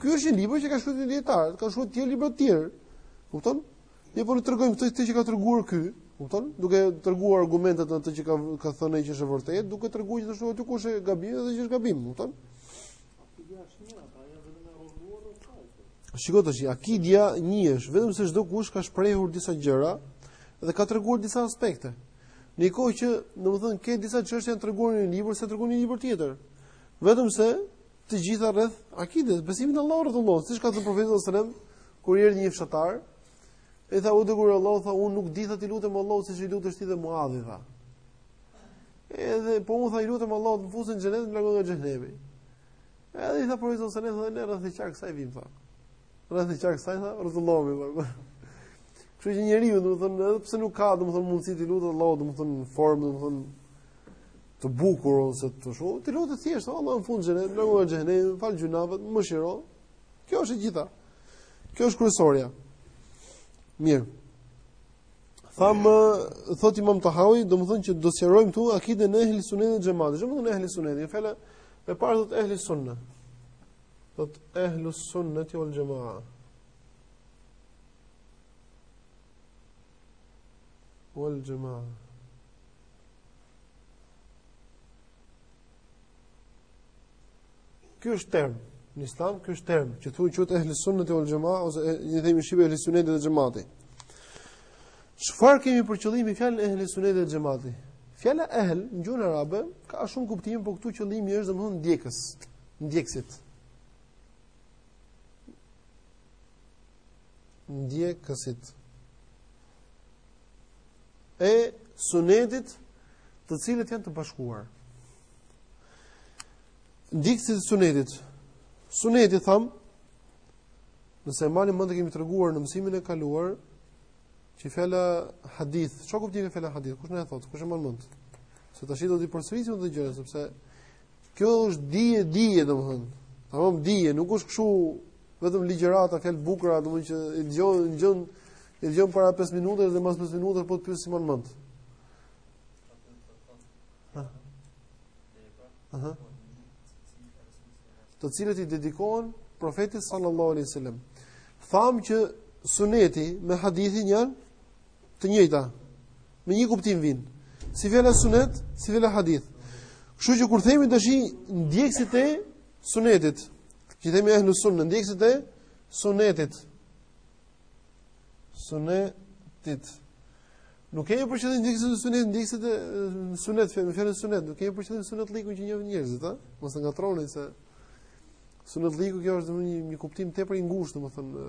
Ky është një libër që ka shkruar një dietar, ka shkruar të tjerë libra të tjerë. Kupton? Ne po tregojmë këtë këtë që ka treguar ky, kupton? Duke treguar argumentet ato që ka ka thënë ai që është e vërtetë, duke treguar që ashtu aty kush e gabim dhe që është gabim, kupton? Shiko tash, akidia një është, vetëm se çdo kush ka shprehur disa gjëra dhe ka treguar disa aspekte. Në një kohë që, domethënë, që disa çështje janë treguar në një libër, s'tregohen në një libër tjetër. Vetëm se Të gjitha rreth akides, besimit në Allah rrotullohet, siç ka thënë profeti sallallahu alajhi wasallam, kur i erdhi një fshatar, i tha o i dërguar i Allahut tha unë nuk di tha t'i lutem Allahut siç i lutesh ti dhe Muadhi tha. Edhe po unë tha i lutem Allahut të më fusë në xhenet, më largojë nga xhenemi. Edhe i tha profeti sallallahu alajhi wasallam, ne rreth e qark saj vijmë tha. Rreth e qark saj tha rrotullohemi. Kështu që njeriu, domethënë, edhe pse nuk ka domethënë mundësi t'i lutet Allahut, domethënë në formë, domethënë të bukur ose të shumë, t'i lutet thjesht, Allah më fut në xhenet, më largo nga xhenemi, më fal gjynahet, mëshiro. Kjo është e gjitha. Kjo është kryesorja. Mirë. Thamë thotë Imam Tahawi, domethënë që do të sqarojmë këtu akiden e ehli sunnetit xhamat. Çfarë do të thotë ehli sunneti? Fjala e parë thotë ehli sunne. Thotë ehlu sunneti ul jamaa. Ul jamaa. Ky është term në Islam, ky është term që thuhet qoftë ehlu sunneti ul jamaa ose i themi shqip ehlu sunneti dhe xhamati. Çfarë kemi për qëllim me fjalën ehlu sunneti dhe xhamati? Fjala ehl në gjuhën arabe ka shumë kuptime, por këtu qëllimi është domethënë ndjekës. Ndjekësit. Ndjekësit. E sunetit të cilët janë të bashkuar. Ndjekësit e sunetit. Suneti thamë, nëse e mbani mend e kemi treguar në mësimin e kaluar që fjala hadith, ç'ka kuptim fjala hadith? Kush na e thotë? Kush e mban mend? Se tashi do ta përsërisim këtë gjë sepse Kjo është dije, dije domethënë. Tamam dije, nuk është kështu vetëm ligjërata fjalë të bukura, domethënë që e dëgjon, dëgjon, e dëgjon para 5 minutave dhe pas 5 minutave po të pyes s'e mban mend. Aha. Të cilët i dedikohen profetit sallallahu alaihi wasallam. Thamë që suneti me hadithin janë të njëjta. Me një kuptim vin. Si fjala sunet, si fjala hadith. Kështu që kur themi tash ndjekësit e sunetit, që themi ehlu sunne, ndjekësit e sunetit. Sunetit. Nuk kemi për qëllim ndjekësit e sunetit, ndjekësit e sunet, fjalën fjalën sunet, nuk kemi për qëllim synetllëkun që njohin njerëzit, a? Mos e ngatroni se synetllëku kjo është një një kuptim tepër i ngushtë, domethënë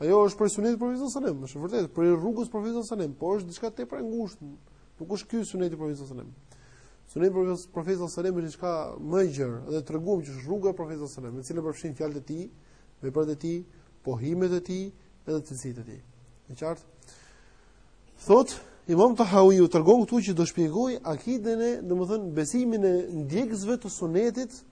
Ajo është për sunetin e Profetit sallallahu alajhi wasallam, është vërtet për rrugën e Profetit sallallahu alajhi wasallam, por është diçka tepër e ngushtë. Nuk është ky suneti i Profetit sallallahu alajhi wasallam. Suneti i Profetit sallallahu alajhi wasallam është diçka më e gjerë dhe treguam që është rruga e Profetit sallallahu alajhi wasallam, e cila përfshin fjalët e tij, veprat e tij, pohimet e tij edhe cilësitë e tij. E qartë. Thot Imam Tahawi tregon këtu që do shpjegoj akiden e, domethënë besimin e ndjekësve të sunetit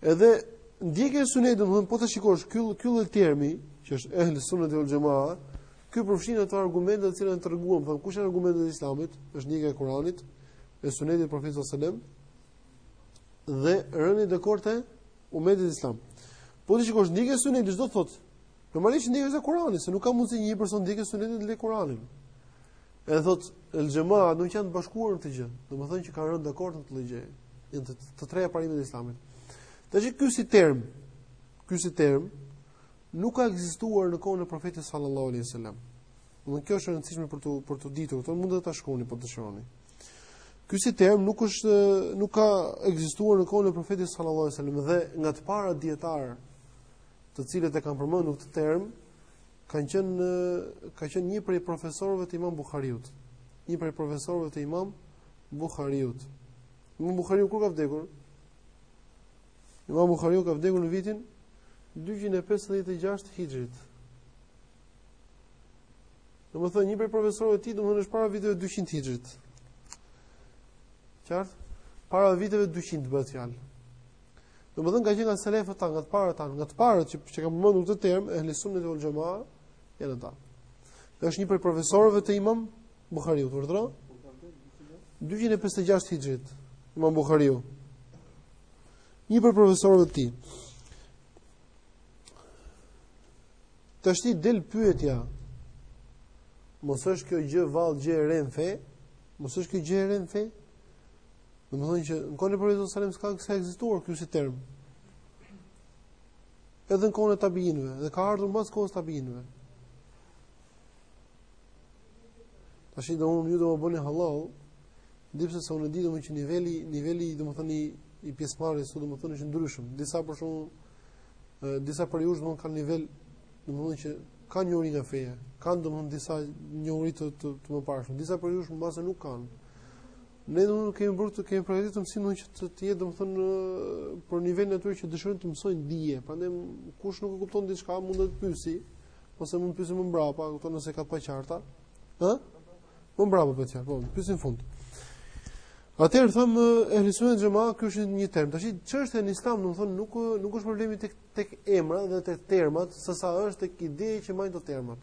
Edhe ndjekja e sunetit, domethënë po ta shikosh ky ky lloj termi, që është ehl sunnati wal jamaa, ky përfshin ato argumente të cilat treguam, domethënë kush janë argumentet e Islamit, është ndjekja e Kuranit, e sunetit të Profetit sallallahu alajhi wasallam dhe rënia dakord e umetit islam. Po ti shikosh ndjekja e sunetit ç'do thot. Normalisht ndjekja e Kuranit, se nuk ka mundësi një person të ndjekë sunetin të lerë Kuranin. E thot El Xhema që janë të bashkuar në këtë gjë. Domethënë që kanë rënë dakord në këtë gjë. Janë të, të treja parimet e Islamit. Tash ky si term, ky si term nuk ka ekzistuar në kohën e profetit sallallahu alaihi wasallam. Domethënë kjo është e rëndësishme për të për të ditur, këtë mund ta shkruani po dëshironi. Ky si term nuk është nuk ka ekzistuar në kohën e profetit sallallahu alaihi wasallam dhe nga të parët dijetarë të cilët e kanë përmendur këtë term kanë qenë ka qenë një prej profesorëve të Imam Buhariut. Një prej profesorëve të Imam Buhariut. Imam Buhariu kur ka vdekur? Imam Buhariu ka vdekur në vitin 256 Hijrit. Domethënë, një prej profesorëve të tij, domethënë, është para viteve 200 hijrit. Qartë? Para viteve 200, bëhet fjalë. Domethënë ka qenë nga selefët tanë, nga të parët tanë, nga të parët që që kanë përmendur këtë term ehli sunneti uel xhema janë ata. Është një prej profesorëve të Imam Buhariut, urdhëro? 256 Hijrit, Imam Buhariu. Një prej profesorëve të tij. Tashti del pyetja. Mos është kjo gjë vallë gjë e re në fe? Mos është kjo gjë e re në fe? Dhe më thonë që në kone për Rizot Salim s'ka kësa egzistuar kjo si term. Edhe në kone të abinve, dhe ka ardhur në basë kone të abinve. Ta shi dhe unë ju dhe më bëni halal, dipse se unë e di dhe më që nivelli, nivelli dhe më thonë i, i pjesmarit, su dhe më thonë i që ndryshëm. Disa për shumë, disa për ju shë dhe më kanë nivel, dhe më thonë që ka një uri nga feje, kanë dhe më thonë disa një uri të, të, të më parshëm. Disa për ju shë më basë nuk kanë. Ne domethënë e kemi bërë e kemi përgatitur mësimin domethënë që të, të jetë domethënë për nivelin e atyre që dëshirojnë të mësojnë dije. Prandaj kush nuk e kupton diçka mund të pyesi ose mund të pyesi më mbrapa, kupton nëse ka të paqarta. Ë? Më mbrapa po çfarë? Po, pyesi në fund. Atëherë them ehli sunnet xhema, ky është një term. Tash çështja në Islam domethënë nuk nuk është problemi tek tek emrat dhe tek termat, sesa është tek ideja që mbajnë ato termat.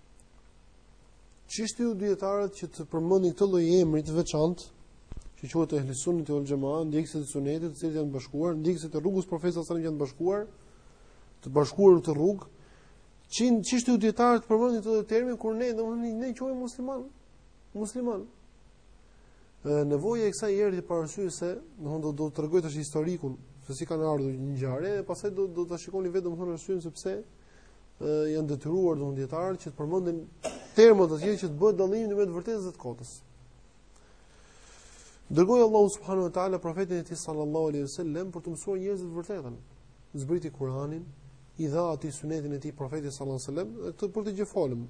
Ç'i shtyu dietarët që të përmendin këtë lloj emri të veçantë, që quhet ehli sunnet wal jamaa, ndjekësit e sunetit, të cilët janë bashkuar, ndjekësit e rrugës së profetit sallallahu alajhi wasallam që janë bashkuar, të bashkuar në këtë rrugë. Ç'i ç'i shtyu dietarët të përmendin këtë termin kur ne domethënë ne quhemi musliman, musliman. Dhe nevoja e kësaj erdhi për arsye se domethënë do do të tregoj tash historikun se si kanë ardhur ngjarjet dhe pastaj do do ta shikoni vetë domethënë arsyen sepse janë detyruar domethënë dietarët që të përmendin terma të tjerë që të bëhet dallimi ndërmjet të vërtetës dhe të kotës. Dërgoi Allahu subhanahu wa taala profetin e tij sallallahu alaihi wasallam për të mësuar njerëzit të vërtetën. Zbriti Kur'anin, i dha atij sunetin e tij profetit sallallahu alaihi wasallam, këtë për këtë gjë folëm.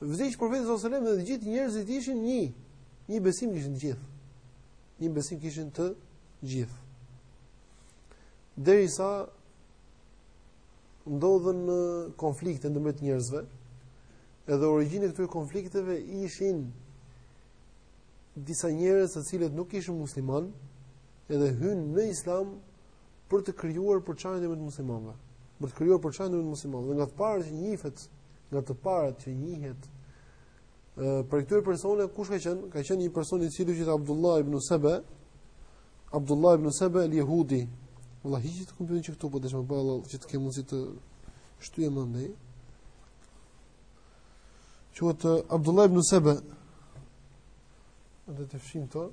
Vdiq profeti sallallahu alaihi wasallam dhe të gjithë njerëzit ishin një, një besim kishin të gjithë. Një besim kishin të gjithë. Derisa ndodhën konflikte ndërmjet njerëzve, edhe origjina e këtyre konflikteve ishin disa njerëz të cilët nuk ishin muslimanë, edhe hynë në islam për të krijuar përçarje në mes të muslimanëve, për të krijuar përçarje në mes të muslimanëve. Dhe nga të parët që njihet, nga të parët që njihet ë prej këtyre personave kush ka qenë? Ka qenë një person i cili quhet Abdullah ibn Sebe, Abdullah ibn Sebe el Jehudi. Vëlla, hiqe atë kompjuterin që këtu, po të shmë bëllë, që të ke mundësi ta shtysh më andej. Quhet Abdullah ibn Sebe, dhe të fshim të,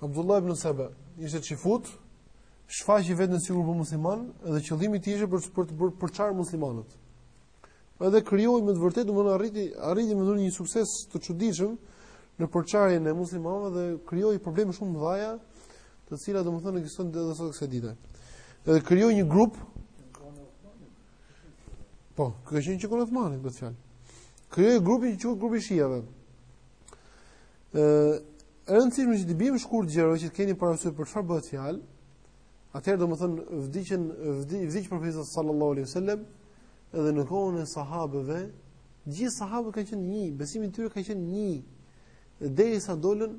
Abdullah ibn Sebe, ishte çifut, shfaqi veten sikur po musliman, dhe qëllimi i tij ishte për, për, për të përçarë muslimanët. Edhe krijoi me të vërtetë, domthonë arriti arriti me një sukses të çuditshëm në përçarjen e muslimanëve dhe krijoi probleme shumë të mëdha, të cilat domthonë ekzistojnë deri sot kësaj dite. Edhe krijoi një grup Po, kjo është një çikë e Othmanit, domethënë. Krijoi grupin që quhet grupi i Shiave. Ë, e rëndësishme që t'i bëjmë shkurt gjërat që të keni parasysh për çfarë bëhet fjalë. Atëherë domethënë vdiqën vdiq profeti sallallahu alaihi wasallam Edhe në kohën e sahabeve, gjithë sahabët kanë qenë një, besimi i tyre ka qenë një. Derisa dolën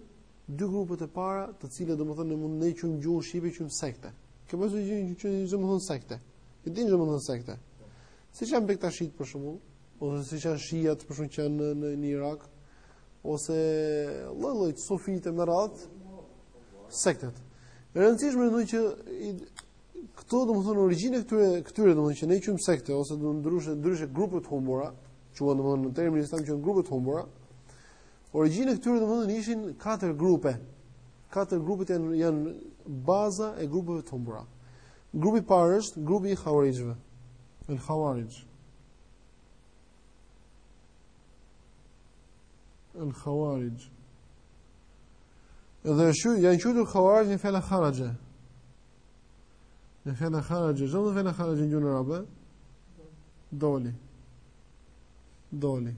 dy grupet e para, të cilët domethënë ne mund ne i qujm në gjuhë shqipe i qujm sekte. Kuptoni se ça domethënë sekte. E dini ça domethënë sekte. Siç janë bektashit për shembull, ose siç janë shiat për shembull që janë në, në Irak, ose lloj-lloj sufitë me radhë sektet. E rëndësishme është që Këto domethënë origjina e këtyre këtyre domethënë që ne i quajmë sekte ose do ndryshe ndryshe grupe të humbura, quhen domthonë në termin islam që grupe të humbura. Origjina e këtyre domthonë ishin katër grupe. Katër grupet janë janë baza e grupeve të humbura. Grupi i parë është grupi i Khawarijve. El Khawarij. El Khawarij. Edhe ashtu janë qujtur Khawarij nga fjala Kharaxhe. Nga fjala kharaxhe, ç'domethënë fjala kharaxhe në gjuhën arabe, doli, doli.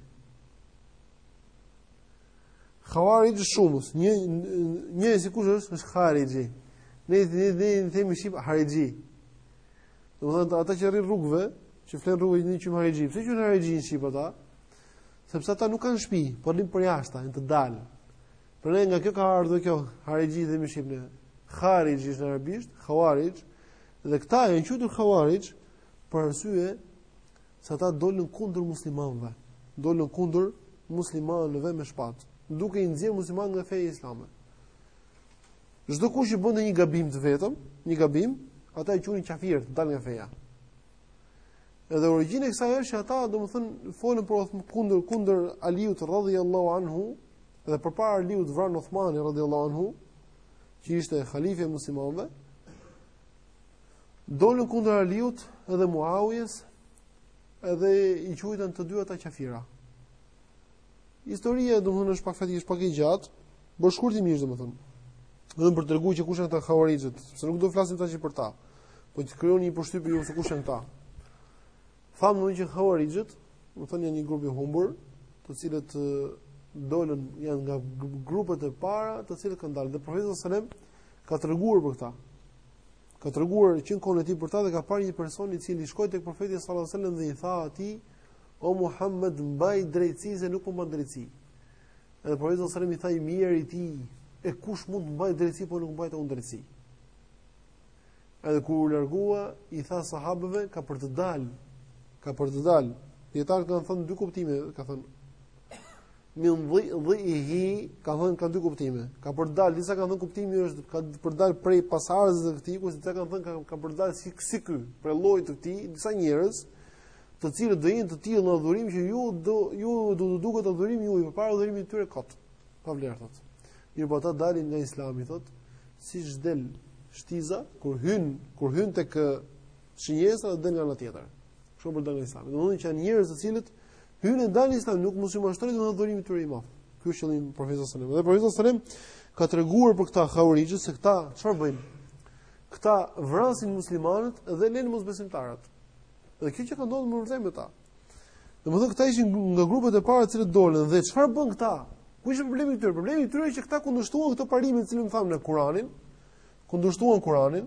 Khawarij shumësi, një, njëjësi kush është, është kharixhi. Ne i themi ne i themi shqip harixhi. Domethënë, ata që rrinë rrugëve, që flenë rrugëve që ne i qujm harixhi, pse quhen harixhi në shqip ata? Sepse ata nuk kanë shpi, po rrinë përjashta, në të dalë. Pra nga kjo ka ardhur kjo, harixhi themi shqip ne. Harixhi është në arabisht, khawarij, dhe këta janë quajtur khawarij për arsye se ata dolën kundër muslimanëve, dolën kundër muslimanëve me shpatë, duke i nxjerrë muslimanët nga feja islame. Çdokush që bënte një gabim të vetëm, një gabim, ata e quanin kafir, dalë nga feja. Edhe origjina e kësaj është që ata, domethënë, folën për kundër kundër Aliut radhiyallahu anhu dhe përpara Aliut vranë Uthmanin radhiyallahu anhu, që ishte halifi i muslimanëve. Dolën kundër Aliut dhe Muawijes, edhe i quajtën të dy ata kafira. Historia domethënë është pak faktikisht pak e gjatë, por shkurtimisht domethënë. Vetëm për tregu që kush janë këta havarixhët, se nuk do të flasim tash për ta. Po të krijoni një përshtypje ju se kush janë këta. Thamë domethënë që havarixhët, domethënë janë një grup i humbur, të cilët dolën janë nga grupet e para, të cilët kanë dalë dhe profeti sallallahu alajhi wasallam ka treguar për këta. Ka treguar që në kohën e tij për ta dhe ka parë një person i cili shkoi tek profeti sallallahu alajhi wasallam dhe i tha atij O Muhammed, mbaj drejtësi se nuk po mban drejtësi. Edhe profeti sallallahu alajhi wasallam i tha i mjeri ti, e kush mund të mbajë drejtësi po nuk mbajta unë drejtësi. Edhe kur u largua, i tha sahabëve ka për të dalë, ka për të dalë. Dijetarët kanë thënë dy kuptime, ka thënë min dhi dhi i hi, ka thënë ka dy kuptime. Ka për të dalë, disa kanë thënë kuptimi është ka për të dalë prej pasardhësve të këtij, kurse disa kanë thënë ka, ka për të dalë si si ky, prej llojit të këtij, disa njerëz të cilët do jenë të tillë në adhurim që ju do ju do të duket adhurimi juaj përpara adhurimit të tyre kot. Pa vlerë thot. Mirëpo ata dalin nga Islami thot, siç del shtiza kur hyn, kur hyn tek shënjesa dhe del nga ana tjetër. Kështu pra dalin nga Islami. Domthonë që janë njerëz të cilët hyn e dalin Islami, nuk mos i mashtrojë adhurimi i tyre i madh. Ky është qëllimi i profetit sallallahu alajhi wasallam. Dhe profeti sallallahu alajhi wasallam ka treguar për këta havarixhë se këta çfarë bëjnë? Këta vrasin muslimanët dhe lënë mosbesimtarët. Dhe kjo çka ndodhur me vërtet me ta. Domethënë këta ishin nga grupet e para të cilët dolën dhe çfarë bënë këta? Ku ishte problemi i tyre? Problemi i tyre është që këta kundërshtuan këtë parim të cilin thamë ne, Kur'anin, kundërshtuan Kur'anin.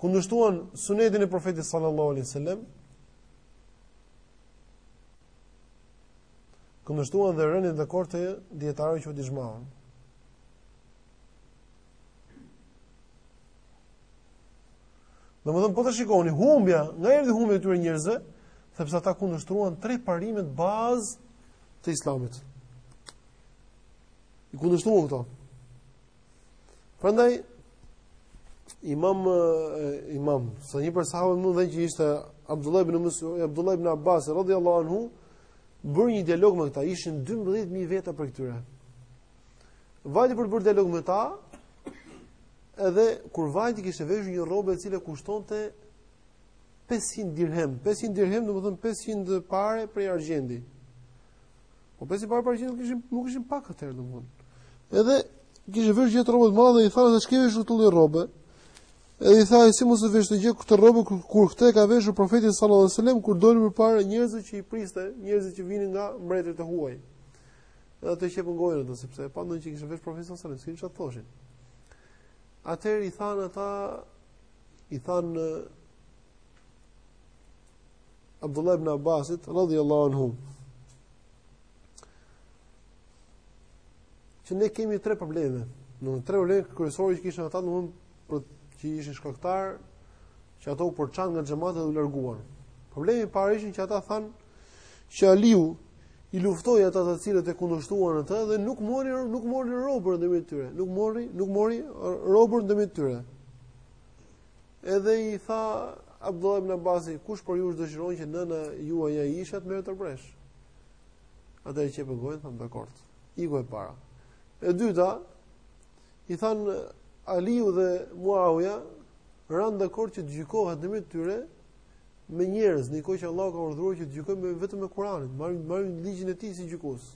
Kundërshtuan sunetin e profetit sallallahu alaihi wasallam. Kundërshtuan dhe rënien dakord të dijetarëve që është ixhmaun. Domethënë, po të shikoni, humbja, nga erdhi humbja e këtyre njerëzve, sepse ata kundërshtuan tre parimet bazë të islamit. I kundërshtuan këto. Prandaj, imam, imam, ës një prej sahabëve të mëdhenj që ishte Abdullah ibn, Abdullah ibn Abbas, radhjallahu anhu, bëri një dialog me këta, ishin 12.000 veta prej këtyre. Vajti për të bërë dialog me ta, edhe kur vajti kishte veshur një rrobë e cila kushtonte 500 dirhem. 500 dirhem, domethënë 500 pare prej argjendi. Po 500 pare prej argjendi nuk ishin nuk ishin pak atëherë domethënë. Edhe kishte veshur gjithë rrobën e madhe dhe i thanë se ç'ke veshur këtë lloj rrobe? Edhe i tha si mos e vesh unë këtë rrobë kur, kur këtë e ka veshur profeti sallallahu alajhi wasallam kur doli përpara njerëzve që i priste, njerëzit që vinin nga mbretërit e huaj. Edhe e qepën gojën ata sepse e panë atë që kishte veshur profetin sallallahu alajhi wasallam, çfarë thoshin. Atëherë i thanë ata i thanë Abdullah ibn Abbasit radhiyallahu anhu. Që ne kemi tre probleme. Janë tre probleme kryesore që kishin ata, domethënë Për që ishin shkaktar që ato u përçan nga xhamati dhe u larguan. Problemi i parë ishin që ata thanë që Aliu i luftoi ata të cilët e kundërshtuan atë dhe nuk mori nuk mori robër ndërmjet tyre, nuk mori nuk mori robër ndërmjet tyre. Edhe i tha Abdullah ibn Abbas, kush prej jush dëshiron që nëna juaj Aisha të merret robëreshë? Ata e qepën gojën, thanë dakord. Iku e para. E dyta, I thanë Aliu dhe Muawija ranë dakord që të gjykohet në mes tyre me njerëz, në kohë që Allahu ka urdhëruar që të gjykojmë vetëm me Kur'anin, marrim marrim ligjin e tij si gjykues.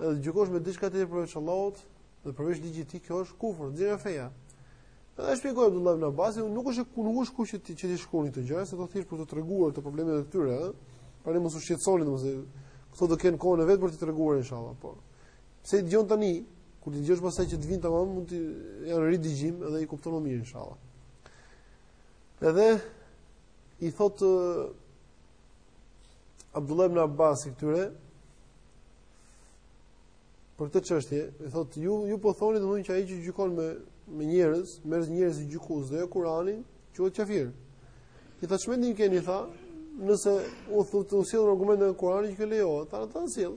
Edhe gjykosh me diçka tjetër përveç Allahut dhe përveç ligjit të tij, kjo është kufër, nxjerr nga feja. Edhe e shpjegoi Abdullah ibn Abbas, nuk është ku nuk është kusht që t'i që t'i shkruani këto gjëra, se thjesht për të treguar tre problemet e tyre, ëh. Prandaj mos u shqetësoni domosë. Këto do kenë kohën e vet për të treguar inshallah, po. Pse i dëgjon tani? Kur t'i dëgjosh pastaj që të vijnë tamam, mund të jenë ridëgjim dhe i kupton më mirë inshallah. Edhe i thotë uh, Abdullah ibn Abbasi këtyre për këtë çështje, i thotë ju ju po thoni domethënë që ai që gjykon me me njerëz, me njerëz si gjykues lë Kur'anin, quhet kafir. I thotë ç'mendim keni tha, nëse u thotë u sjell argument në Kur'an që lejohet, ata ta sjell.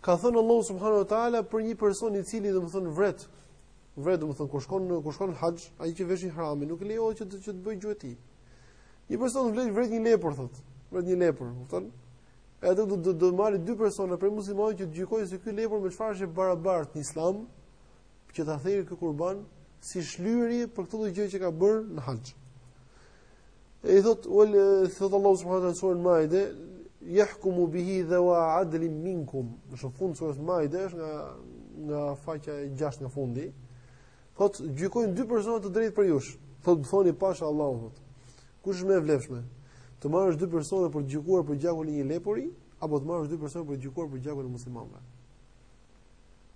Ka thënë Allahu subhanahu wa taala për një person i cili domethënë vret, vret domethënë kur shkon në kur shkon në haxh, ai që vesh ihramin, nuk lejohet që të që të bëjë gjueti. Një person vlet vret një lepër thotë, vret një lepër, kupton? Edhe do të do marrë dy persona prej muslimanëve që të gjykojnë se ky lepër me çfarë është barabart në Islam, që ta therë si kurban si shlyerje për këtë gjë që ka bërë në haxh. E i thotë, ul, thotë Allahu subhanahu wa taala surën Maide, yahkumu bihi dhawa adlin minkum. Është në fund surës Maide është nga nga faqja e 6 nga fundi. Thotë, gjykojnë dy persona të drejtë prej jush. Thotë, më thoni pash Allahun thotë. Kush është më e vlefshme? Të marrësh dy persona për të gjykuar për gjakun e një lepuri apo të marrësh dy persona për të gjykuar për gjakun e muslimanëve?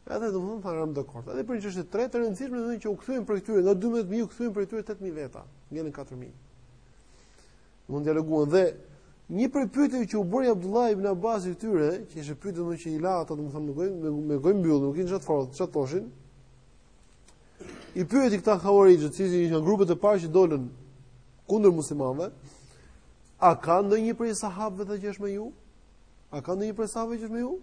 Edhe do të thonë thanë ramë dakord. Edhe për një çështje të tretë të rëndësishme domethënë që u kthyen prej këtyre, nga 12000 u kthyen prej këtyre 8000 veta, ngelën 4000. Mandej dialoguan dhe një prej pyetjeve që u bëri Abdullah ibn Abbasi këtyre, që ishte pyetje domethënë që i la ata domethënë me gojë me, me gojë mbyllur, nuk e dinin çfarë thonë, çfarë thoshin. I pyeti këta Khawarijë, që ishin nga grupet e parë që dolën kundër muslimanëve, a ka ndonjë prej sahabëve që është me ju? A ka ndonjë prej sahabëve që është me ju?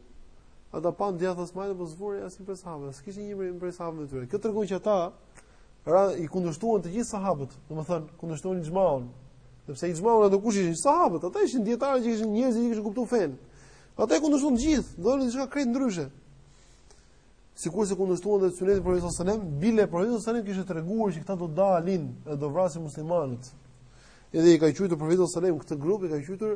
Ata pan djathtas majtas, po s'vunë asnjë prej sahabëve. S'kishin një prej prej sahabëve të tyre. Kjo tregon që ata i kundërshtuan të gjithë sahabët, domethënë kundërshtuan ixhmaun. Sepse ixhmaun atë kohë ishin sahabët, ata ishin dijetarët ishin njerëz që kishin kuptuar fenë. Ata e kundërshtuan të gjithë, dolën me diçka krejt ndryshe. Sikurse kundërshtuan dhe sunetin e Profetit sallallahu alajhi wasallam, bile Profeti sallallahu alajhi wasallam kishte treguar që këta do dalin dhe do vrasin muslimanët. Edhe i ka quajtur Profeti sallallahu alajhi wasallam këtë grup i ka quajtur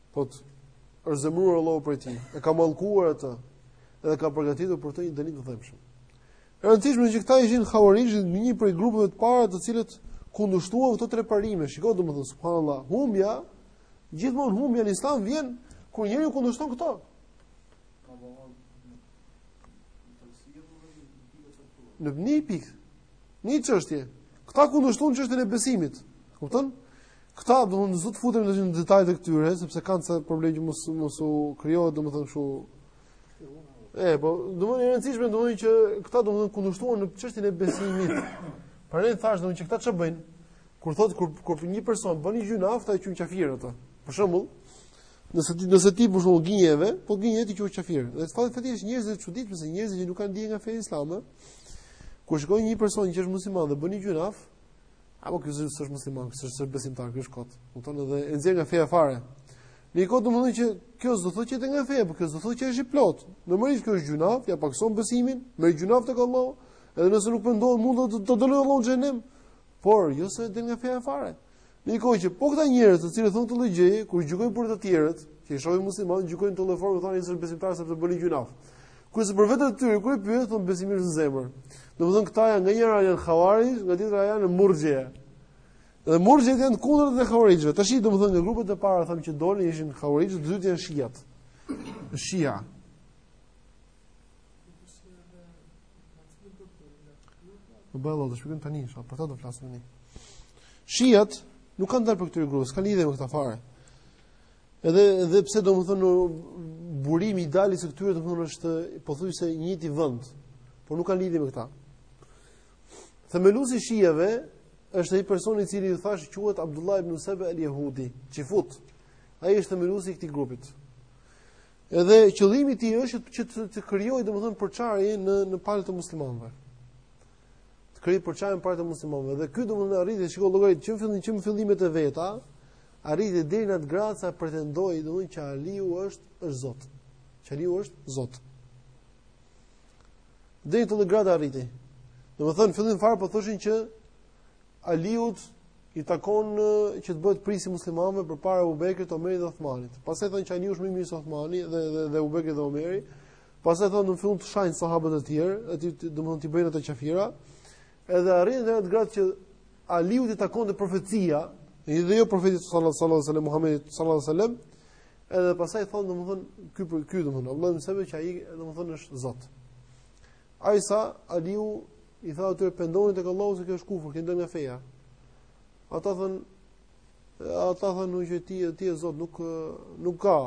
Thotë, është zemëruar Allahu për të, e ka mallkuar atë dhe ka përgatitur për të një dënim të dhimbshëm. E rëndësishme që këta ishin havarixhët një prej grupeve të para të cilët kundërshtuan këto tre parime. Shikoni domethënë subhanallahu, humbja gjithmonë humbja në Islam vjen kur njeriu kundërshton këto. Në një pikë, një çështje, këta kundërshtuan çështjen e besimit. Kupton? Këta s'do të s'do futem në detajet e këtyre sepse kanë ca probleme që mos mos u krijohet domethënë kështu. E po, domethënë e rëndësishme domethënë që këta domethënë kundërshtuan në çështjen e besimit. Për më tepër thashë domethënë që këta çfarë bëjnë? Kur thotë kur kur një person bën një gjynah ata e quajnë kafir atë. Për shembull, nëse ti nëse ti bën një gënjeve, po gënjeve ti quhesh kafir. Dhe fatkeqësisht njerëz të çuditshëm sot njerëz që nuk kanë dije nga feja islame. Kur shikojnë një person që është musliman dhe bën një gjynah, A po ky s'është musliman, ky s'është besimtar, ky është kot. Kupton edhe e nxjerr nga feja fare. Ndërkohë domethënë që kjo s'do thotë që del nga feja, por kjo s'do thotë që është i plotë. Normalisht kjo është gjunaf, ja pakson besimin, merr gjunaf tek Allahu, edhe nëse nuk pendohet mund të të dënojë Allahu në xhenem, por jo se del nga feja fare. Ndërkohë që po këta njerëz të cilët thonë këtë lloj gjëje, kur gjykojnë për të tjerët, që i shohin muslimanë, gjykojnë këtë lloj forme thonë s'është besimtar sepse bën gjunaf. Kurse për veten e tyre kur i pyet thonë besimi është në zemër. Domethënë këta janë nga njëra anë havarixh, nga tjetra anë murxhje. Dhe murxhjet janë e kundërta e havarixhëve. Tashi domethënë nga grupet e para thamë që dolën ishin havarixhët, të dytët janë shiat. Shia. Në dashtë Allah, do shpjegojmë tani, inshallah, për këta do flasim tani. Shijat, nuk kanë dalë prej këtyre grupeve, s'kanë lidhje me këta fare. Edhe, edhe pse domethënë, burimi i daljes së këtyre, domethënë, është pothuajse i njëjti vend, por nuk kanë lidhje me këta. Themeluesi i shijave, është ai personi i cili ju thash quhet Abdullah ibn Sebe al-Yahudi, çifut. Ai është themeluesi i këtij grupi. Edhe qëllimi i tij është që të, të krijojë domethënë përçarje në në radhët të muslimanëve. Të krijojë përçarje në radhët të muslimanëve. Dhe ky domethënë arriti shiko llogarit që në fillim që në fillimet e veta, arriti deri në atë gradë sa pretendoi domethënë që Aliu është është Zot. Që Aliu është Zot. Deri në atë gradë arriti. Domethënë në fillim fare po thoshin që Aliut i takon që të bëhet prijësi muslimanëve përpara Abu Bekrit, Omerit dhe Uthmanit. Pastaj thonë që Aliu është më i mirë se Uthmani dhe dhe, dhe Abu Bekri dhe Omeri. Pastaj thonë në fund të shajnë sahabët e tjerë, aty domethënë t'i bëjnë ata qafira. Edhe arrin edhe atë gradë që Aliut i takon edhe profecia, dhe jo profetit sallallahu alaihi wasallam Muhamedit sallallahu alaihi wasallam. Edhe pastaj thonë domethënë ky për ky domethënë Allahu më thënë që ai domethënë është Zot. Aisa Aliu I tha atyre pendoni tek Allahu se kjo është kufër, kjo nxjerr nga feja. Ata thonë ata thonë nuk që ti ti je Zot nuk nuk ka,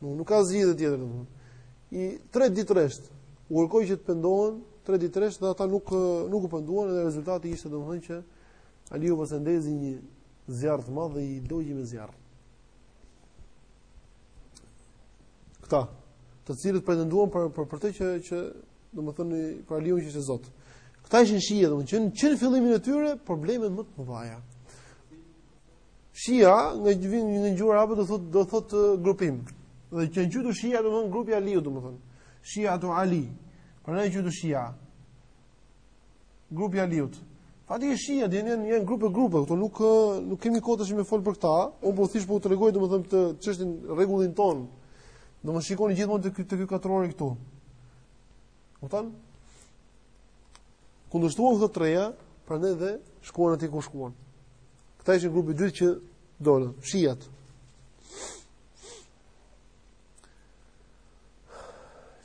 nuk, nuk ka zgjidhje tjetër domthon. I tre ditë rresht u kërkoi që të pendohen, tre ditë rresht dhe ata nuk nuk u penduan dhe rezultati ishte domthon që Aliu u ndezi një zjarr të madh dhe i dogji me zjarr. Këta, të cilët pretenduan për për, për të që që domethënë për Aliun që ishte Zot. Këta ishin shia, domethënë që në fillimin e tyre problemet më të mëdha. Shia, nga ana gjuhësore apo do thotë do thotë grupim. Dhe që janë quajtur Shia, domethënë grupi Aliut domethënë. Shiatu Ali. Prandaj quajtur Shia. Grupi i Aliut. Pastaj shiat, dhe janë janë grupe grupe, këto nuk nuk kemi kohë tash me fol për këta. Unë po thjesht po u tregoj domethënë këtë çështën rregullin ton. Do shikoni gjithmonë të ky të ky katrori këtu. Kupton? Kundërshtuan këto treja, prandaj dhe shkuan aty ku shkuan. Këta ishin grupi i dytë që dolën, shiat.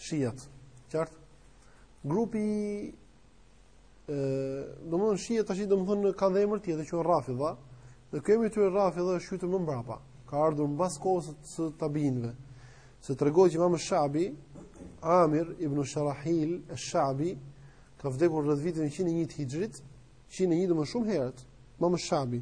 Shiat, qartë? Grupi ë, domthonë shiat tash i domthonë kanë dhe emër tjetër që Rafidha. Në kemi aty Rafidha është quajtur më mbrapa. Ka ardhur mbas kohës së tabiinëve. Se tregojnë që Imam Shabi, Amir ibn Sharahil al-Shabi, ka vdekur rreth vitit 101 të Hixhrit, 101 domethënë shumë herët, Imam Shabi.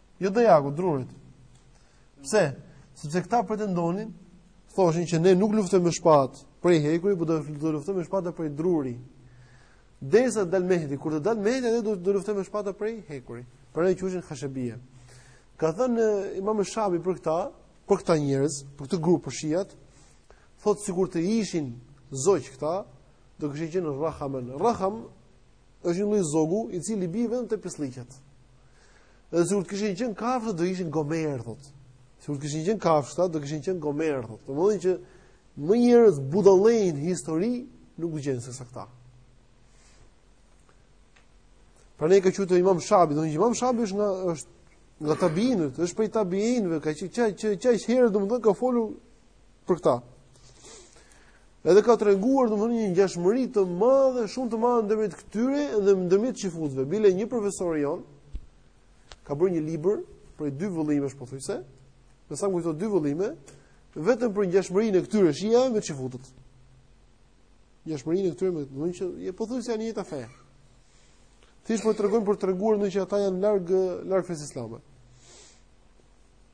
Jo dajaku, drurit. Pse? Sepse këta pretendonin, thoshin që ne nuk luftojmë me shpatë prej hekuri, por do të luftojmë me shpatë prej druri. Derisa të dalë Mehdi, kur të dalë Mehdi, ne do të luftojmë me shpatë prej hekuri. Prandaj quheshin Hashabia. Ka thënë eh, Imam Shabi për këta, për këta njerëz, për këtë grup për shiat, thotë sikur të ishin zogj këta, do kishin qenë rahamen. Raham Është një lloj zogu i cili bie vetëm te pislliqet. Edhe sikur të kishin qenë kafshë do ishin gomerë thotë. Sikur të kishin qenë kafshë do kishin qenë gomerë thotë. Domthonë që më njerëz budallenj në histori nuk gjen se sa këta. Prandaj ka quajtur imam shabi, dhe imam shabi është nga, është nga tabiinët, është prej tabiinëve, ka që që që që që herët domethënë ka folu për këta. Edhe ka treguar domthonë një ngjashmëri të madhe, shumë të madhe ndërmjet këtyre dhe ndërmjet çifutëve. Bile një profesor i jon ka bërë një libër për dy vëllimesh pothuajse, me sa kujtoj dy vëllime, vetëm për ngjashmërinë e këtyre shija me çifutët. Ngjashmërinë e këtyre me domthonë që je pothuajse janë një fe. Thjesht po tregoj për të treguar domethënë që ata janë larg larg fesë islame.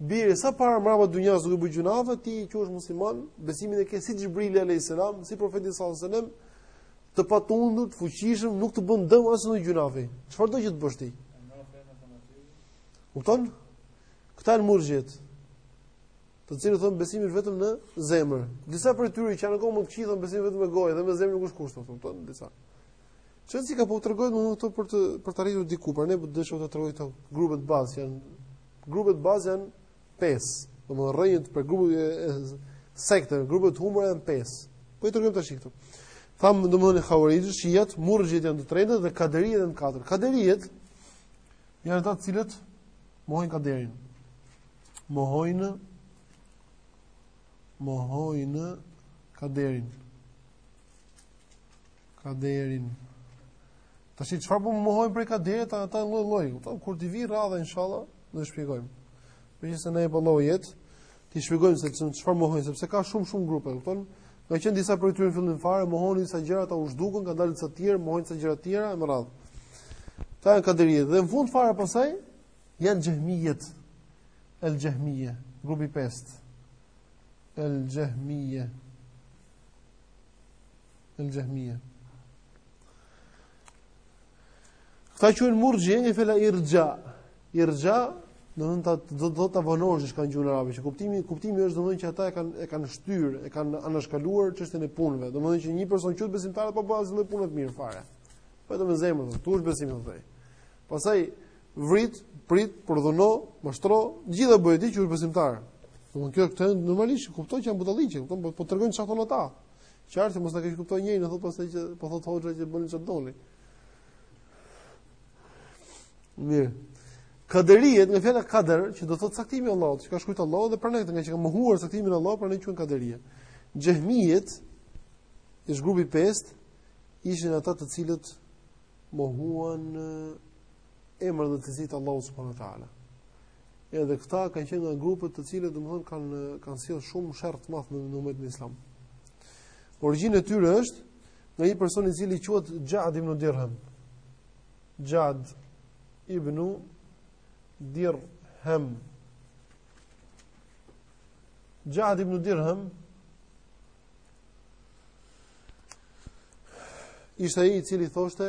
Bjeri sa para mbrapa dynjasë duke bërë gjynahe, ti quhesh musliman, besimin e ke si Xhibrili alayhis salam, si profeti sallallahu alaihi wasallam, të patundur, të fuqishëm, nuk të bën dëm asnjë gjynah. Çfarë do që të bësh ti? Kupton? Këta janë murxhit, të cilët thonë besimi është vetëm në zemër. Disa prej tyre që janë akoma më keq thonë besimi vetëm me gojë dhe me zemër nuk është kusht, kupton? Disa. Çfarë si ka po tregojmë këto për të për të arritur diku, pra ne po dëshoj të tregoj këto grupet bazë janë grupet bazë janë 5, domethënë rrënjët e grupeve e sekteve, grupeve të humbura janë 5. Po i tregoj tash këtu. Thamë domethënë Havarixhët, Shiat, Murxhit janë të tretë dhe Kaderiet janë të katërt. Kaderiet janë ata të cilët mohojnë Kaderin. Mohojnë mohojnë Kaderin. Kaderin. Tash çfarë po mohojnë prej kaderit, ata lloj lloj, kupton? Kur t'i vijë radha inshallah, do ta shpjegojmë. Megjithëse ne po lloj jet, t'i shpjegojmë se çfarë mohojnë, sepse ka shumë shumë grupe, kupton? Kanë qenë disa prej tyre në fillim fare, mohonin disa gjëra, ata u zhdukën, kanë dalë disa të tjerë, mohojnë disa gjëra të tjera e me radhë. Këta janë kaderit dhe në fund fare pastaj janë xhehmijet. El xhehmije, grupi 5. El xhehmije. El xhehmije. Këta që janë murxhie nga fjala irxha. Irxha, do të thonë do do ta vonosh diçka në gjuhën arabe, që kuptimi kuptimi është domethënë që ata e kanë e kanë shtyr, e kanë anashkaluar çështjen e punëve. Domethënë që një person quhet besimtar pa bërë asnjë punë të mirë fare. Po vetëm me zemër, ky është besimi i vërtetë. Pastaj vrit, prit, tradhto, mashtro, gjithë bëj ti quhesh besimtar. Domethënë kjo këtë normalisht kupton që janë budalliqe, kupton, po, po tregojmë çfarë thonë ata. Qartë, mos na keqkuptojë njeri, e thotë pastaj që po thotë hoxha që bëni çfarë doni. Mirë. Kaderiet, nga fjala kader, që do të thotë caktimi i Allahut, që ka shkruajt Allahu dhe prandaj këta ngaqë kanë mohuar caktimin e Allahut, prandaj quhen kaderie. Xhehmiet, ish grupi 5, ishin ata të cilët mohuan emrat dhe cilësitë e Allahut subhanahu wa taala. Edhe këta kanë qenë nga grupet të cilët domthon kanë kanë sjell shumë sherr të madh në umetin Islam. Origjina e tyre është nga një person i cili quhet Xhad ibn Dirham. Xhad ibn Dirham. Xhad ibn Dirham ishte ai i cili thoshte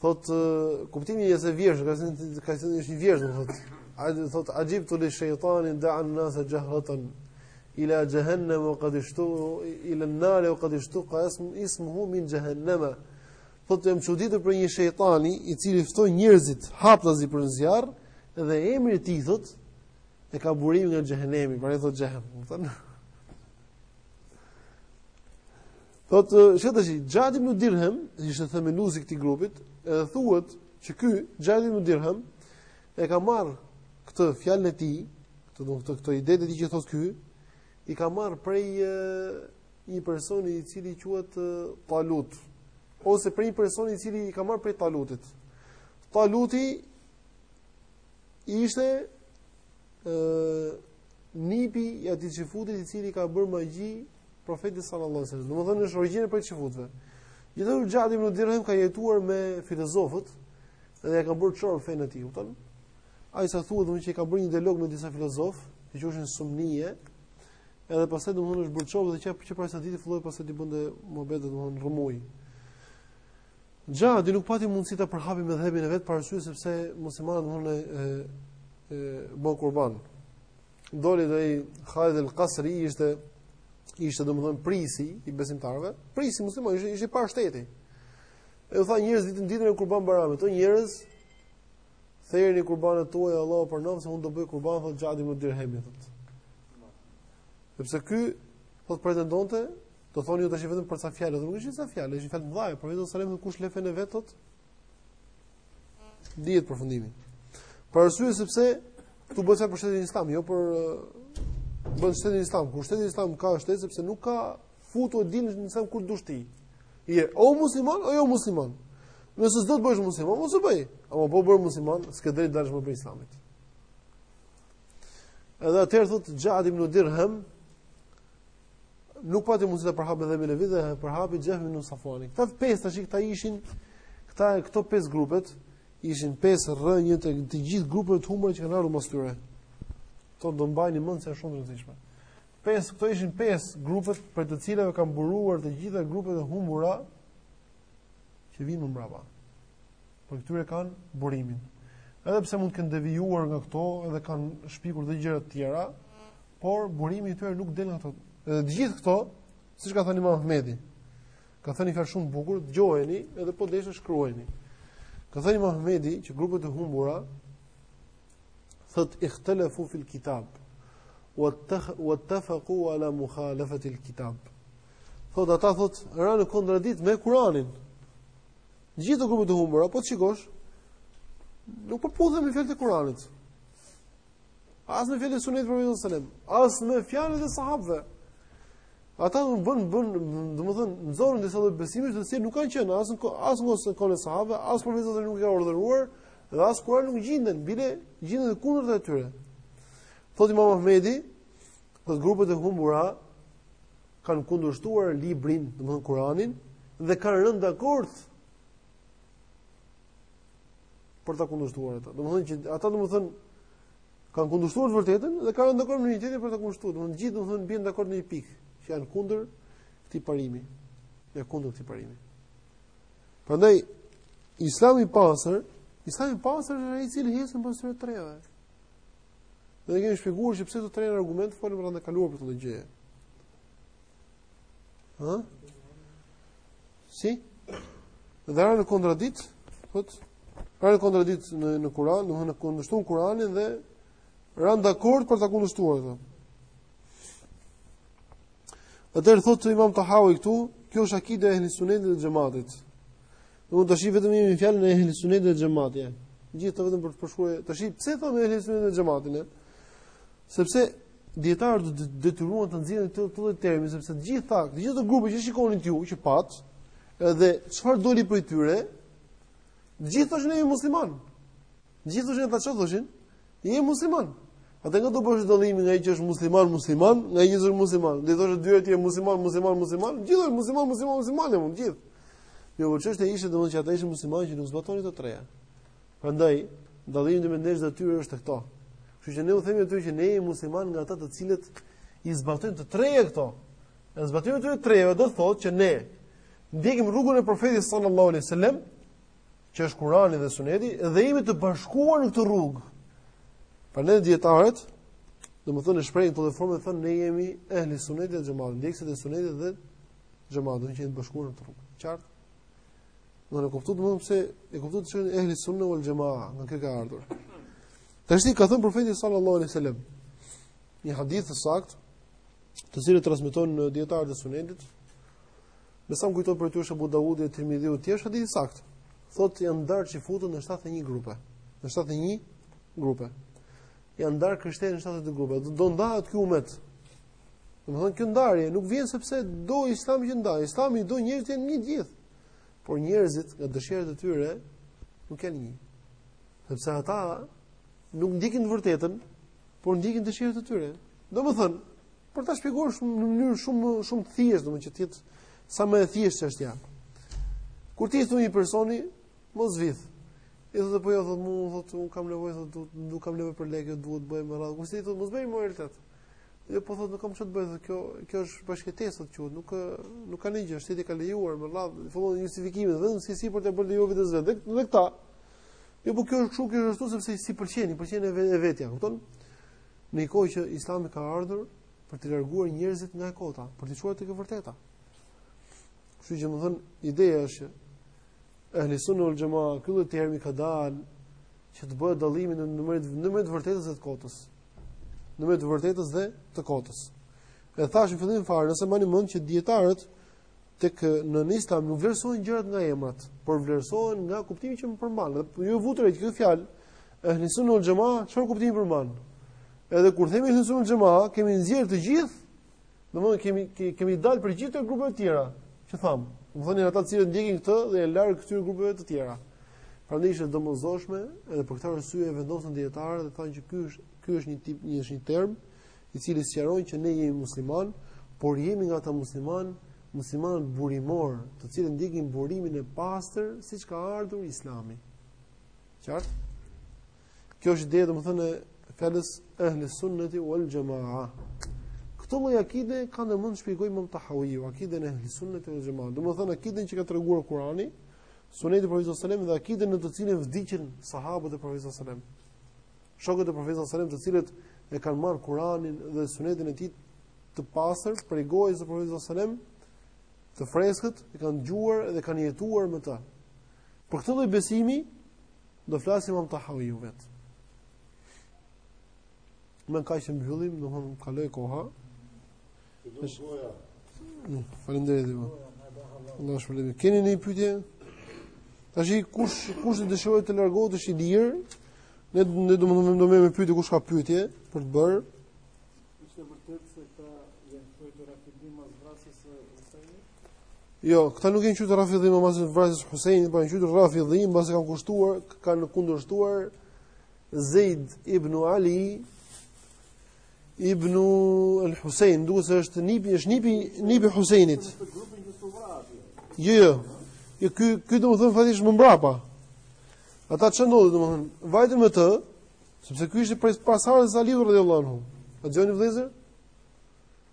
Thot kuptimi është se vjersh, ka thënë ka thënë është një vjersh, do thot. Ai do thot ajibtu li shejtanin daa an-nasa jahratan ila jahannam wa qad ishtu ila an-nar wa qad ishtuqqa ismuhu min jahannama. Thot jam çuditur për një shejtan i cili ftoi njerëzit haptazi për në zjarr dhe emri i tij thot e ka burim nga xhehenemi, pra i thot Xhehm, do thon. Thotë, çka tash, Xhad ibn Dirham, ishte themeluesi i këtij grupit, edhe thuhet që ky Xhad ibn Dirham e ka marr këtë fjalën e tij, këtë do të këtë ide të tij që thotë ky, i ka marr prej e, një personi i cili quhet Talut ose prej një personi i cili i ka marr prej Talutit. Taluti ishte ë nipi i atij çifutit i cili ka bërë magji Profetit sallallahu alaihi wasallam, domethënë është origjina prej çifutëve. Gjithashtu Xhadi ibn Dirhem ka jetuar me filozofët dhe ja ka bërë çorbë fenë e tij, kupton? Ai sa thuhet domthon që ka bërë një dialog me disa filozofë, që quheshin sumenie, edhe pastaj domthon është bërë çorbë dhe që që pas sa ditë filloi pastaj të bënte muhabet domthon rrëmuj. Xhadi nuk pati mundësi ta përhapi medhhebin e vet për arsye sepse muslimanët domthon e e bënë kurban. Doli dhe ai Khalid el Kasri ishte, ishte domethënë prijësi i besimtarve, prijësi muslimanve ishte, ishte par shteti. E u tha njerëzve ditën ditën e kurban Bajramit, tha njerëz, therini kurbanët tuaj, Allahu pranoftë, se unë do bëj kurban, thot Xhad ibn Dirhemin, thot. Sepse ky, thot pretendonte, do thoni ju tashi vetëm për ca fjalë, dhe nuk ishte ca fjalë, ishte fjalë të mëdhaja, Profeti selam dhe kush lë fenë e vet, thot, Dihet përfundimi. Për arsye sepse këtu bëhet fjala për shtetin islam, jo për bën shtetin islam. Kur shteti islam ka shtet sepse nuk ka fut e dil në islam kur dush ti. Je o musliman o jo musliman. Nëse s'do të bësh musliman, mos u bëj. Apo po u bëre musliman, s'ke drejt dalësh më prej islamit. Edhe atëherë thotë Xhad ibn Dirham, nuk pati mundësi ta përhapë medhhebin dhe e përhapi Xhehm ibn Safuani. Këta të pesë tash këta ishin këta këto pesë grupet ishin pesë rrënjë të të gjithë grupeve të humbura që kanë ardhur mas tyre. Kto do mbajni mend se shumë të rëndësishme. Pesë këto ishin pesë grupet prej të cilave kanë buruar të gjitha grupet e humbura që vijnë më mbrapa. Por këto tre kanë burimin. Edhe pse mund të kenë devijuar nga këto dhe kanë shpikur dhe gjëra të tjera, por burimi i tyre nuk del nga ato. Edhe të gjithë këto, siç ka thënë Imam Ahmedi, ka thënë fjalë shumë të bukur, dëgjojeni edhe po deshë shkruajeni. Ka thënë Imam Ahmedi që grupet e humbura thot ikhtalafu fil kitab wattafaqu ala mukhalafatil kitab. Thot ata thot ranë në kontradikt me Kur'anin. Gjithë grupet e humbura, po shikosh, nuk përputhen me fjalët e Kur'anit. As me fjalët e Sunetit të profetit sallallahu alajhi wasallam, as me fjalët e sahabëve. Ata bën bën, domethënë, nxorën disa lloj besimesh të cilat nuk kanë qenë as në kohën e sahabëve, as profeti nuk i ka urdhëruar dhe as në Kur'an nuk gjinden, bile gjinden të kundërtat e tyre. Thotë Imam Ahmedi, Këto grupet e humbura kanë kundërshtuar librin, domethënë Kur'anin dhe kanë rënë dakord për ta kundërshtuar atë. Domethënë që ata domethënë kanë kundërshtuar të vërtetën dhe kanë rënë dakord me njëri-tjetrin për ta kundërshtuar. Domethënë gjithë domethënë bien dakord në një pikë që janë kundër këtij parimi. Janë kundër këtij parimi. Prandaj Islami i pastër, Islami i pastër është ai i cili ecën pas të treve. Dhe kemi shpjeguar se pse të treja janë argument folëm herën e kaluar për këtë gjë. Ëh? Si? Dhe ranë në kontradikt, thotë, ranë në kontradikt në Kur'an, domethënë kundërshtuan Kur'anin dhe ranë dakord për ta kundërshtuar atë. Atëherë thotë Imam Tahawi këtu, kjo është akide e Ehli Sunnetit dhe Xhamatit. Domethënë tashi vetëm një fjalën Ehli Sunnetit dhe Xhamatit. Gjithë vetëm për të përshkruar. Tashi pse thonë Ehli Sunnetit dhe Xhamatin? Sepse dietarët u detyruan të nxjerrin këto këto terme sepse të gjitha, të gjitha grupet që shikonin ti që pat, edhe çfarë doli prej tyre, të gjithë thoshin jemi musliman. Të gjithë tash ata çfarë thoshin, jemi musliman. Atëherë nga do bësh dallimin nga ai që është musliman, musliman, nga ai që është musliman. Dhe i thoshe të dy janë musliman, musliman, musliman, gjithë janë musliman, musliman, musliman janë gjithë. Ndërkohë çështja ishte domethënë që ata ishin musliman që nuk zbatonin të treja. Prandaj, dallimi ndërmjet nesh dhe atyre është te këto. Kështu që ne u themi atyre që ne jemi musliman nga ata të cilët i zbatojnë të treja këto. Ne zbatojmë të treja do të thotë që ne ndjekim rrugën e profetit sallallahu alaihi wasallam që është Kurani dhe Suneti dhe jemi të bashkuar në këtë rrugë. Prandaj dietarët, domethënë e shprehin në këtë formë dhe thonë ne jemi ehli Sunetit dhe Xhamatit, ndjekësit e Sunetit dhe Xhamatit, që jemi të bashkuar në këtë rrugë. Qartë? Do të kuptojmë më se e kuptojmë se janë ehli Sunne wal Xhamat, nga ka ardhur. Tashi ka thënë profeti sallallahu alaihi wasallam një hadith të saktë, të cilin e transmetojnë dietarët e Sunetit, Me sa më kujtohet për te është Abu Daudi e Tirmidhiu, që është hadith i saktë. Thotë janë ndarë çifutët në 71 grupe. Në 71 grupe. Janë ndarë të krishterët në 72 grupe. Do, do ndahet ky umet. Domethënë kjo ndarje nuk vjen sepse do Islami që t'i ndajë. Islami do njerëzit të jenë një të gjithë. Por njerëzit nga dëshirat e tyre nuk janë një. Sepse ata nuk ndjekin të vërtetën, por ndjekin dëshirat e tyre. Domethënë, Për ta shpjeguar shumë në mënyrë shumë shumë të thjeshtë, domethënë që të jetë sa më e thjeshtë është ja. Kur t'i thua një personi, mos vidh. I thotë po jo, thotë mua, thotë un kam nevojë, thotë nuk du, kam nevojë për lekë, duhet të bëj, me radhë. Kur t'i thotë mos bëj imoralitet. Jo po thotë nuk kam çfarë të bëj, thotë kjo kjo është bashkëjetesë thotë quhet, nuk nuk ka ndonjë gjë, shteti ka lejuar me radhë, fillon justifikimin vetëm si si për të bërë lejuar vetes vetë. Dhe këta. Jo po kjo është kështu, kjo është ashtu sepse se i pëlqen, i pëlqen vetja, kupton? Në një kohë që Islami ka ardhur për t'i larguar njerëzit nga e kota, për t'i çuar tek e vërteta. Kështu domethënë, ideja është që ehli sunnë ul xhema, ky lloj termi ka dalë që të bëhet dallimi ndërmjet ndërmjet të vërtetës dhe të kotës. Ndërmjet të vërtetës dhe të kotës. E thashë në fillim fare, nëse e mbani mend që dietarët Tek në në Islam nuk vlerësohen gjërat nga emrat, por vlerësohen nga kuptimi që emri përmban. Dhe ju vutë re, kjo fjalë, ehli sunnë ul xhema, çfarë kuptimi përmban? Edhe kur themi ehli sunnë ul xhema, kemi nxjerr të gjithë, domthonë kemi kemi dalë prej gjithë grupeve të tjera, që tham. Domthonë ata të cilët ndjekin këtë dhe janë larg këtyre grupeve të tjera. Prandaj është e domosdoshme edhe për këtë arsye vendosën dietarët dhe thonë që ky është ky është një tip, është një term i cili sqaron që ne jemi musliman, por jemi nga ata musliman, musliman burimor, të cilët ndjekin burimin e pastër siç ka ardhur Islami. Qartë? Kjo është ideja domethënë e fjalës ehli sunneti wal jamaa. Këtë lloj akide ka munduar të shpjegojë Imam Tahawiu, akiden e ehli sunneti wal jamaa. Domethënë akiden që ka treguar Kurani, suneti i Profetit sallallahu alajhi wasallam dhe akiden në të cilën vdiqën sahabët e Profetit sallallahu alajhi wasallam. Shokët e Profetit sallallahu alajhi wasallam, të cilët e kanë marrë Kur'anin dhe Sunetin e tij të pastër prej gojës së Profetit sallallahu alajhi wasallam, të freskët, e kanë dëgjuar dhe kanë jetuar me të. Për këtë lloj besimi do flasë imam Tahawiu vetë. Me kaq e mbyllim, se kaloi koha. Është goja. Faleminderit ju. Allahu ju shpërbleftë. Keni ndonjë pyetje? Tashi kush kush të dëshiroj të largohet është i lirë. Ne ne do të vazhdojmë me pyetje kush ka pyetje për të bërë. Është e vërtetë se ata janë thënë rafidhim mas vrasjes së Husajnit? Jo, këta nuk janë qujtë rafidhim mas vrasjes së Husajnit, por janë qujtë rafidhim mbasi kanë kushtuar, kanë kundërshtuar Zeid ibn Ali Ibn al-Husayn, duket se është nipi, është nipi, nipi Husajnit. Jo, jo. Jo ky ky domethën faktikisht më mbrapa. Ata çanë domethën, vajtën me të, sepse ky ishte prej pasardhësve të Aliut radhiyallahu anhu. A dëgjoni vëllezër?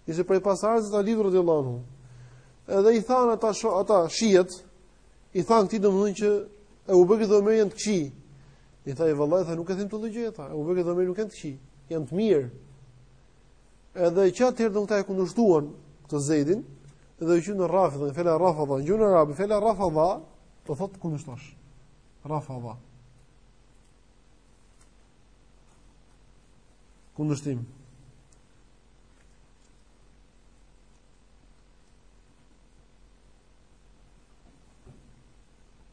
Ishte prej pasardhësve të Aliut radhiyallahu anhu. Edhe i than ata sho, ata shijet, i than këtij domethën që Ebu Bekri dhe Omeri janë të kqi. I tha i vëllai tha nuk e them të lloj gjë tha. Abu Bekri dhe Omeri nuk janë të kqi, janë të mirë. Edhe që atëherë do këta e kundërshtuan këtë Zeidin dhe u quajtën Rafidha, në fjalë Rafidha, në gjuhën arabe fjalë Rafidha do thotë kundërshtosh. Rafidha. Kundërshtim.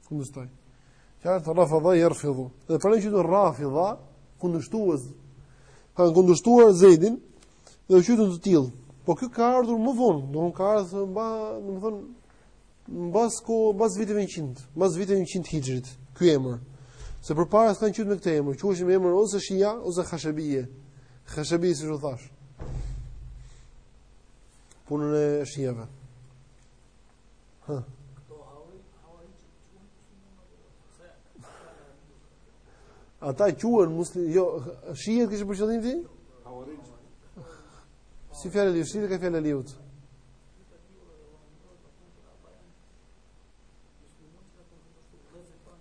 Kundërshtoj. Qartë, rafadha jerfidhu. Dhe prandaj u quajtën rafidha, kundërshtues. Kanë kundërshtuar Zeidin, dhe u quajtën të tilë. Po ky ka ardhur më vonë, domethënë ka ardhë, mba, domethënë, mbas ko, mbas viteve njëqind, mbas viteve njëqind hixhrit, ky emër. Se përpara s'janë quajtur me këtë emër, quheshin me emër ose shia, ose khashabije. Khashabije, si ju thashë. punën e shijeve. Hë. Ata quhen muslim, jo, shijet kishin për qëllim ti? Si fjalë Aliu, si ka fjalë Aliut?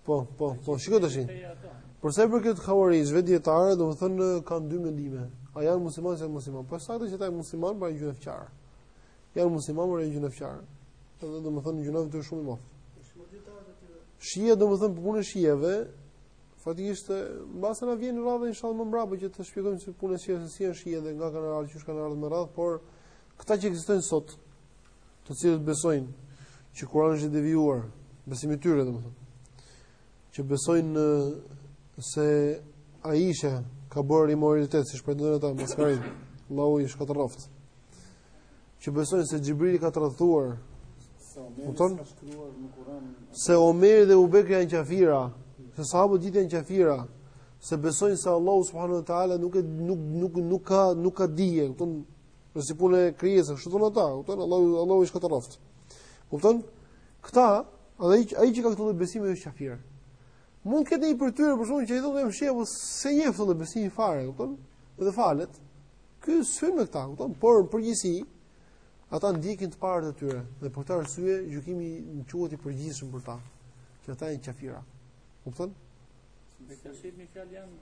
Po, po, po, shikoj tash. Por sa i përket khavarixhve dijetarët, domethënë kanë dy mendime. A janë muslimanë a s'janë muslimanë? Po saktë që ata janë muslimanë, por gjynahqarë. Janë muslimanë, por janë gjynahqarë. Edhe domethënë gjynah shumë i madh. Shia domethënë për punën e shiave, faktikisht mbase na vjen radha inshallah më mbrapa që të shpjegojmë si punën e shiave, si janë shia dhe nga kanë ardhur, qysh kanë ardhur me radhë, por këta që ekzistojnë sot, të cilët besojnë që Kurani është i devijuar, besimi i tyre domethënë, që besojnë se Aisha ka bërë imoralitet, siç pretendojnë ata maskarenj, Allahu i shkatërroft. Që besojnë se Xhibrili ka tradhtuar Kupton? Se Omeri dhe Ebu Bekri janë qafira, se sahabët gjithë janë qafira, se besojnë se Allahu subhanahu wa taala nuk e nuk nuk nuk ka nuk ka dije, kupton? Njësi punë e krijesë, kështu thonë ata, kupton? Allahu Allahu i shkatërroft. Kupton? Këta, edhe ai që ka këto lloj besimi është qafir. Mund të ketë një prej tyre për shkakun që i thonë vetes shia e s'e njeh fund besimin fare, kupton? Dhe falet. Ky s'hyn me këta, kupton? Por në përgjithësi ata ndjekin të parët e tyre dhe për këtë arsye gjykimi u quhet i përgjithshëm për ta. Që ata janë qafira. Kupton? Me qafir me një fjalë janë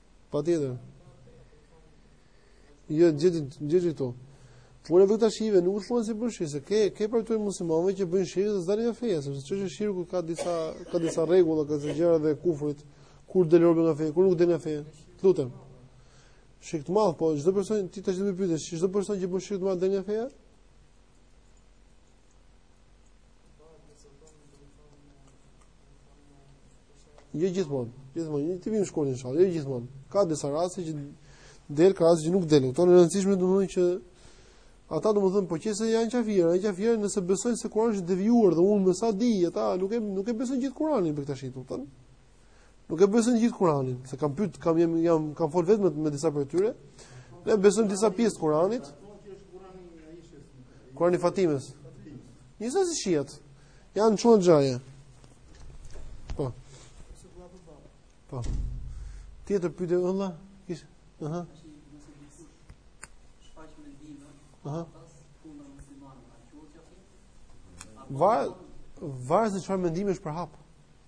Patjetër. Jo, gjithë gjithë këtu. Por edhe këta shiat nuk është thua se bëjn shirk, se ke ke prej muslimanëve që bëjnë shirk dhe s'dalin nga feja, sepse çështja e shirkut ka disa ka disa rregulla, ka disa gjëra dhe kufrit kur del robi nga feja, kur nuk del nga feja. Lutem. Shirk të madh, po çdo person ti tash do të pyesësh, çdo person që bën shirk të madh del nga feja? Jo gjithmonë, gjithmonë, ja t'i biem shkurt inshallah, jo gjithmonë. Ka disa raste që del ka raste që nuk del. Kjo me rëndësi shumë domethënë që ata domethënë po që se janë kafirë, janë kafirë nëse besojnë se Kurani është devijuar dhe unë me sa di, ata nuk e nuk e besojnë gjithë Kuranin për këta shiitët, domethënë. Nuk e besojnë gjithë Kur'anin, se kam pyet, kam jam, jam kam fol vetë me, me disa prej tyre. Ne besojmë disa pjesë të Kur'anit. Kur'ani i Fatimes. Njëse si shihet. Janë çuan xhaje. Po. Po. Tjetër pyetje vëlla. Aha. Aha. Var, varet se çfarë mendimesh përhap.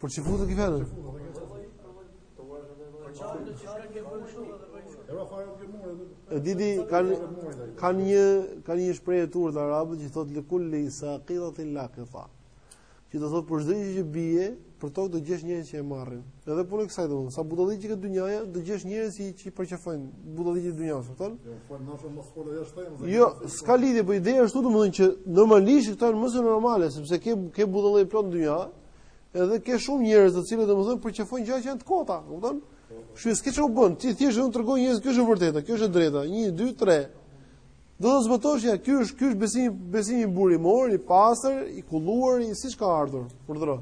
Po ç'i futet ti vjen? E di ti kanë kanë një kanë një shprehje të urtë arabët që thotë likulli saqidatin laqita. Që do thotë për çdo gjë që bie, për tokë do gjesh njerëz që e marrin. Edhe puna e kësaj do, sa budallallëqe ka kjo dynjaja do gjesh njerëz që që përqafojnë budalli që dynjas, e kupton? Jo, po na thon mos fole jashtë temë. Jo, s'ka lidhje, po ideja është këtu domethënë që normalisht këto janë mëse normale, sepse ke ke budallenj plot në dynja, Edhe ke shumë njerëz të cilët domethënë përqafojnë gjëra që janë të kota, kupton? Kështu s'ke ç'u bën, ti thjesht do të tregosh njerëzve kjo është e vërteta, kjo është e drejta, 1 2 3. Do ta zbatosh ja, ky është ky është besimi besimi burimor, i pastër, i kulluar, i siç ka ardhur, urdhëro.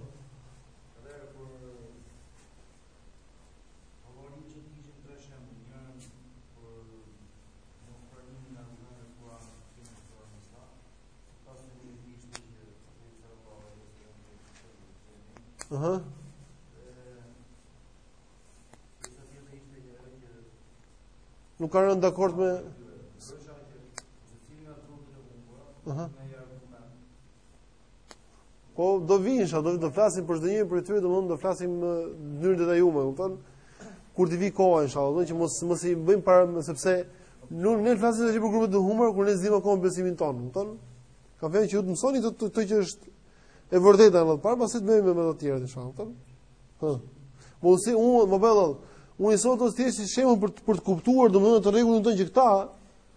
Aha. Nuk kanë rënë dakord me Aha. Po do vijë inshallah do të flasim për çdo njëri prej tyre, domthonë do flasim në mënyrë të detajuar, e kupton? Kur të vi koha inshallah, domthonë që mos mos i bëjmë para sepse nuk ne flasim tash për grupet e humbura kur ne s'dimë akoma besimin tonë, kupton? Ka vënë që ju të mësoni të të, të ç'është e vërteta më parë, pastaj të merremi me të tjerët inshallah, kupton? Hë. Mos si unë më vëlla. Unë i sot është thjesht shembull për për të kuptuar domthonë të rregullin tonë që këta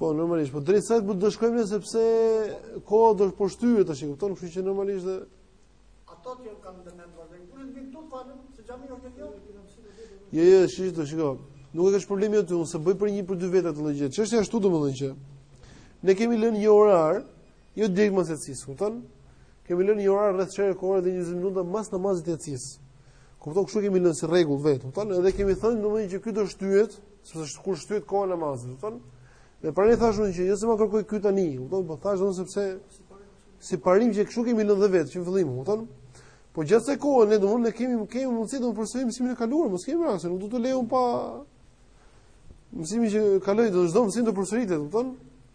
Po normalisht, po drejt sa do të shkojmë sepse koha do të po shtyhet tash, e kupton, kështu që normalisht dhe ato që kanë ndërmend vazhdojnë. Kur të vinë këtu falen, se xhami është kjo. Jo, jo, shish do shiko. Nuk është problemi aty, unë s'e bëj për një për dy veta të lëgjë. Çështja është ashtu domethënë që ne kemi lënë një orar, jo direkt mas jacisë, kupton? Kemi lënë një orar rreth çerek ore dhe 20 minuta mas namazit të jacisë. Kupton, kështu kemi lënë si rregull vetë, kupton? Edhe kemi thënë domethënë që ky do shtyhet, Sepse është kur shtyhet koha e namazit, kupton. Dhe prandaj thashë unë që jo se ma kërkoi ky tani, kupton, po thashë unë sepse si parim që kështu kemi lënë vetë që në fillim, kupton. Po gjithsesi kohën ne do ne kemi kemi mundësi të përsërisim mësimin e kaluar, mos kini merak se, nuk do të lëmë pa mësimin që kaloi, do të çdo mësim të përsëritet, kupton.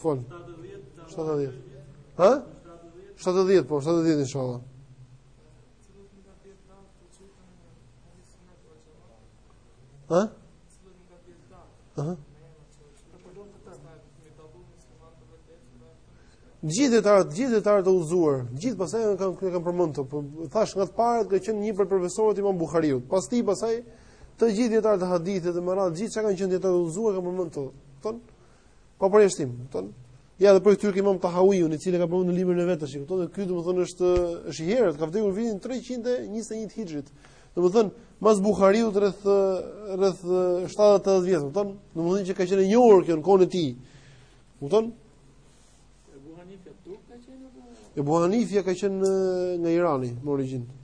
Fol. 70. Ha? 70, po, 70 inshallah. Ha? Ha? Gjithë dijetarët, gjithë dijetarët e udhëzuar, gjithë pastaj kanë kanë kanë përmendur, po thashë nga të parët që ka qenë një prej profesorëve të Imam Buhariut. Pas tij pastaj të gjithë dijetarët e hadithit dhe me radhë gjithë çka kanë qenë dijetarë të udhëzuar e kanë përmendur. Kupton? Pa përjashtim, kupton? Ja dhe prej këtyre Imam Tahawiu, i cili e ka përmendur në librin e vet tash, kupton? Ky domethënë është është i herët, ka vdekur vitin 321 Hijrit. Domethënë, mas Buhariut rreth rreth 70-80 vjet, kupton? Domethënë që ka qenë e njohur kjo në kohën e tij. Kupton? Ebu Hanifja turk ka qenë apo? Ebu Hanifja ka qenë nga Irani, në origjinë.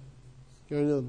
Iranian.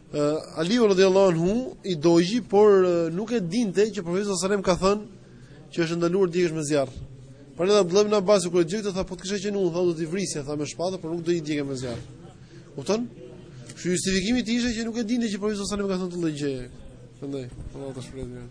Uh, Aliu radhiyallahu anhu i dogji, por uh, nuk e dinte që profeti sallallahu alajhi wasallam ka thënë që është ndaluar të djegësh me zjarr. Por edhe Abdullah ibn Abbas kur e dëgjoi tha po të kisha qenë unë, tha do t'i vrisja, tha me shpatë, por nuk do i digjja me zjarr. Kupton? Kështu justifikimi i tij ishte që nuk e dinte që profeti sallallahu alajhi wasallam ka thënë këtë lloj gjëje. Prandaj, Allah ta shpërblejë.